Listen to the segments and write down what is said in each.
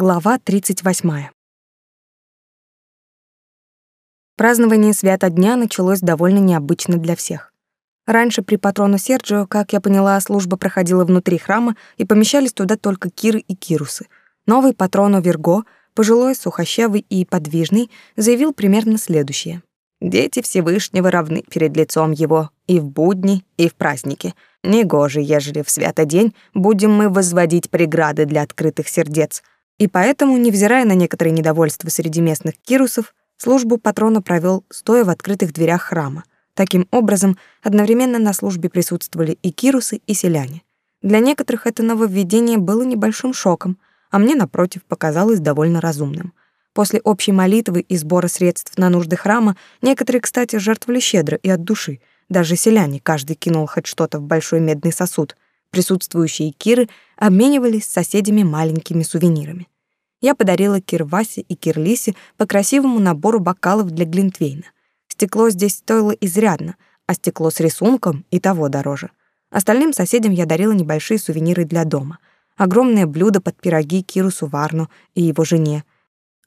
Глава 38. Празднование свято дня началось довольно необычно для всех. Раньше при патрону Серджио, как я поняла, служба проходила внутри храма, и помещались туда только киры и кирусы. Новый патрону Верго, пожилой, сухощавый и подвижный, заявил примерно следующее. «Дети Всевышнего равны перед лицом его и в будни, и в праздники. Негоже, ежели в свято день будем мы возводить преграды для открытых сердец, и поэтому, невзирая на некоторые недовольства среди местных кирусов, службу патрона провел стоя в открытых дверях храма. Таким образом, одновременно на службе присутствовали и кирусы, и селяне. Для некоторых это нововведение было небольшим шоком, а мне, напротив, показалось довольно разумным. После общей молитвы и сбора средств на нужды храма некоторые, кстати, жертвовали щедро и от души. Даже селяне, каждый кинул хоть что-то в большой медный сосуд — Присутствующие Киры обменивались с соседями маленькими сувенирами. Я подарила Кир Васе и Кир Лисе по красивому набору бокалов для Глинтвейна. Стекло здесь стоило изрядно, а стекло с рисунком и того дороже. Остальным соседям я дарила небольшие сувениры для дома. Огромное блюдо под пироги Киру Суварну и его жене.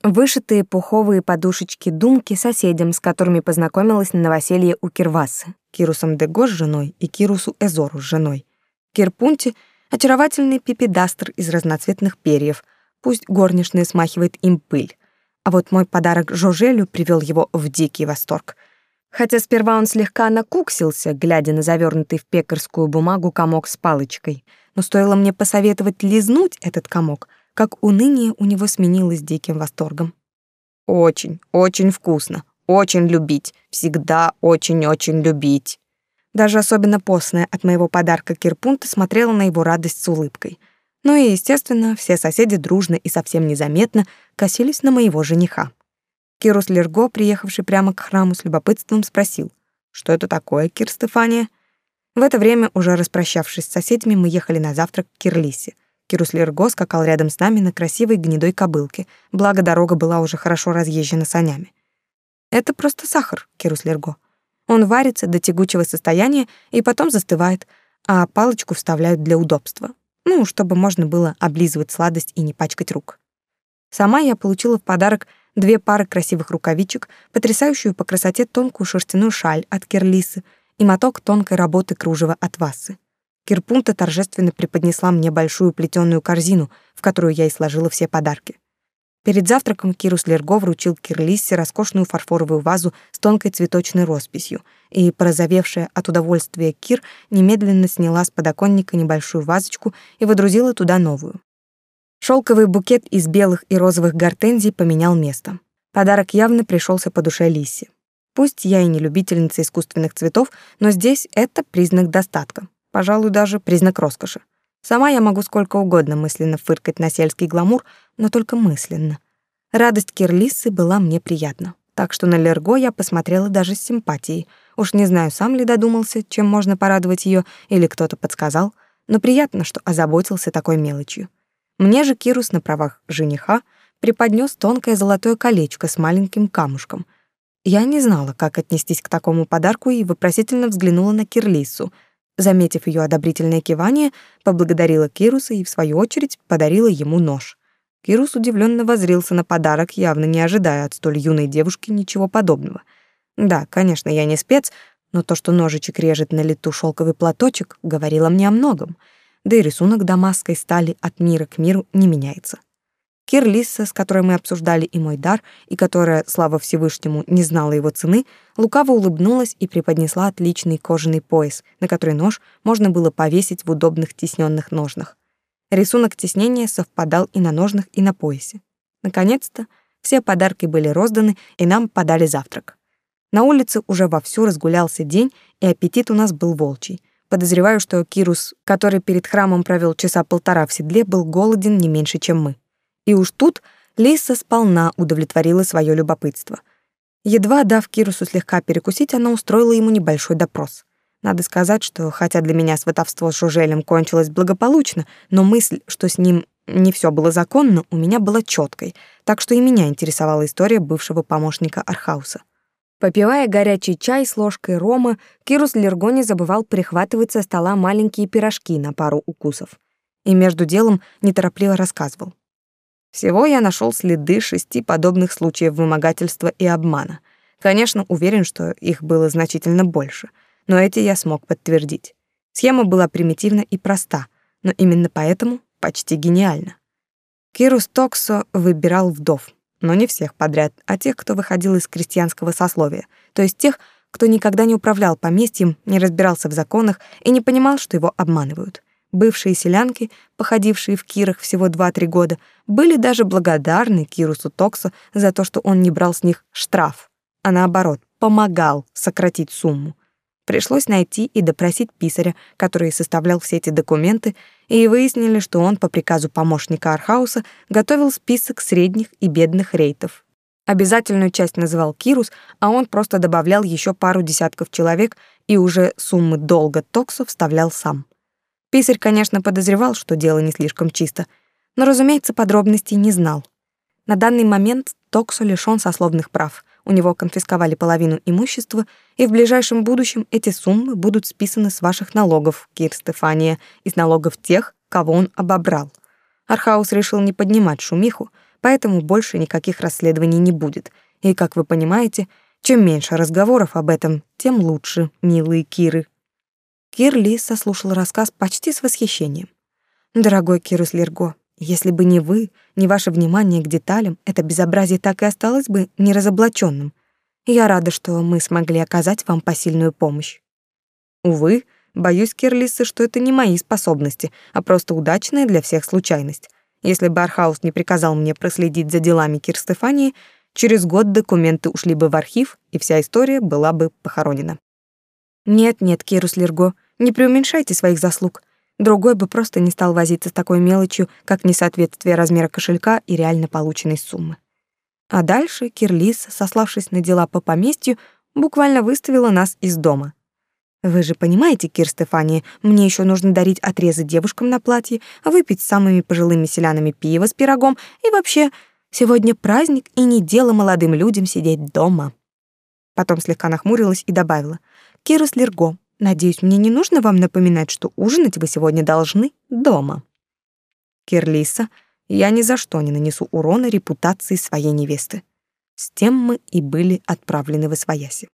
Вышитые пуховые подушечки-думки соседям, с которыми познакомилась на новоселье у Кирвасы, Кирусом Дего с женой и Кирусу Эзору с женой. Кирпунти — очаровательный пипедастр из разноцветных перьев, пусть горничная смахивает им пыль. А вот мой подарок Жожелю привел его в дикий восторг. Хотя сперва он слегка накуксился, глядя на завернутый в пекарскую бумагу комок с палочкой, но стоило мне посоветовать лизнуть этот комок, как уныние у него сменилось диким восторгом. «Очень, очень вкусно, очень любить, всегда очень-очень любить». Даже особенно постная от моего подарка Кирпунта смотрела на его радость с улыбкой. Ну и, естественно, все соседи дружно и совсем незаметно косились на моего жениха. Кирус Лерго, приехавший прямо к храму с любопытством, спросил, «Что это такое, Кир Стефания?» В это время, уже распрощавшись с соседями, мы ехали на завтрак к Кирлисе. Кирус Лерго скакал рядом с нами на красивой гнедой кобылке, благо дорога была уже хорошо разъезжена санями. «Это просто сахар, Кирус Лерго», он варится до тягучего состояния и потом застывает, а палочку вставляют для удобства. Ну, чтобы можно было облизывать сладость и не пачкать рук. Сама я получила в подарок две пары красивых рукавичек, потрясающую по красоте тонкую шерстяную шаль от Кирлисы и моток тонкой работы кружева от Вассы. Кирпунта торжественно преподнесла мне большую плетеную корзину, в которую я и сложила все подарки. Перед завтраком Кирус Лерго вручил Кирлиссе роскошную фарфоровую вазу с тонкой цветочной росписью, и, порозовевшая от удовольствия Кир, немедленно сняла с подоконника небольшую вазочку и водрузила туда новую. Шелковый букет из белых и розовых гортензий поменял место. Подарок явно пришелся по душе Лиссе. Пусть я и не любительница искусственных цветов, но здесь это признак достатка, пожалуй, даже признак роскоши. Сама я могу сколько угодно мысленно фыркать на сельский гламур, но только мысленно. Радость Кирлисы была мне приятна. Так что на Лерго я посмотрела даже с симпатией. Уж не знаю, сам ли додумался, чем можно порадовать ее, или кто-то подсказал, но приятно, что озаботился такой мелочью. Мне же Кирус на правах жениха преподнес тонкое золотое колечко с маленьким камушком. Я не знала, как отнестись к такому подарку и вопросительно взглянула на Кирлису — Заметив ее одобрительное кивание, поблагодарила Кируса и, в свою очередь, подарила ему нож. Кирус удивленно возрился на подарок, явно не ожидая от столь юной девушки ничего подобного. Да, конечно, я не спец, но то, что ножичек режет на лету шелковый платочек, говорило мне о многом. Да и рисунок дамасской стали от мира к миру не меняется. Кирлиса, с которой мы обсуждали и мой дар, и которая, слава Всевышнему, не знала его цены, лукаво улыбнулась и преподнесла отличный кожаный пояс, на который нож можно было повесить в удобных тисненных ножнах. Рисунок тиснения совпадал и на ножнах, и на поясе. Наконец-то все подарки были розданы, и нам подали завтрак. На улице уже вовсю разгулялся день, и аппетит у нас был волчий. Подозреваю, что Кирус, который перед храмом провел часа полтора в седле, был голоден не меньше, чем мы. И уж тут Лиса сполна удовлетворила свое любопытство. Едва дав Кирусу слегка перекусить, она устроила ему небольшой допрос. Надо сказать, что хотя для меня сватовство с Жужелем кончилось благополучно, но мысль, что с ним не все было законно, у меня была четкой, так что и меня интересовала история бывшего помощника Архауса. Попивая горячий чай с ложкой рома, Кирус Лерго не забывал прихватывать со стола маленькие пирожки на пару укусов. И между делом неторопливо рассказывал. Всего я нашел следы шести подобных случаев вымогательства и обмана. Конечно, уверен, что их было значительно больше, но эти я смог подтвердить. Схема была примитивна и проста, но именно поэтому почти гениальна. Кирус Токсо выбирал вдов, но не всех подряд, а тех, кто выходил из крестьянского сословия, то есть тех, кто никогда не управлял поместьем, не разбирался в законах и не понимал, что его обманывают. Бывшие селянки, походившие в Кирах всего 2-3 года, были даже благодарны Кирусу Токсу за то, что он не брал с них штраф, а наоборот, помогал сократить сумму. Пришлось найти и допросить писаря, который составлял все эти документы, и выяснили, что он по приказу помощника Архауса готовил список средних и бедных рейтов. Обязательную часть называл Кирус, а он просто добавлял еще пару десятков человек и уже суммы долга Токсу вставлял сам. Писарь, конечно, подозревал, что дело не слишком чисто, но, разумеется, подробностей не знал. На данный момент Токсо лишён сословных прав. У него конфисковали половину имущества, и в ближайшем будущем эти суммы будут списаны с ваших налогов, Кир Стефания, и из налогов тех, кого он обобрал. Архаус решил не поднимать шумиху, поэтому больше никаких расследований не будет. И, как вы понимаете, чем меньше разговоров об этом, тем лучше, милые Киры. Кир Лиса слушал рассказ почти с восхищением. «Дорогой Кирус Лерго, если бы не вы, не ваше внимание к деталям, это безобразие так и осталось бы неразоблаченным. Я рада, что мы смогли оказать вам посильную помощь». «Увы, боюсь, Кирлисы, что это не мои способности, а просто удачная для всех случайность. Если бы Архаус не приказал мне проследить за делами Кир Стефании, через год документы ушли бы в архив, и вся история была бы похоронена». «Нет-нет, Кирус Лерго, не преуменьшайте своих заслуг. Другой бы просто не стал возиться с такой мелочью, как несоответствие размера кошелька и реально полученной суммы. А дальше Кирлис, сославшись на дела по поместью, буквально выставила нас из дома. Вы же понимаете, Кир Стефания, мне еще нужно дарить отрезы девушкам на платье, выпить с самыми пожилыми селянами пиво с пирогом и вообще, сегодня праздник и не дело молодым людям сидеть дома. Потом слегка нахмурилась и добавила: "Кирус Лерго, Надеюсь, мне не нужно вам напоминать, что ужинать вы сегодня должны дома. Кирлиса, я ни за что не нанесу урона репутации своей невесты. С тем мы и были отправлены в Освояси.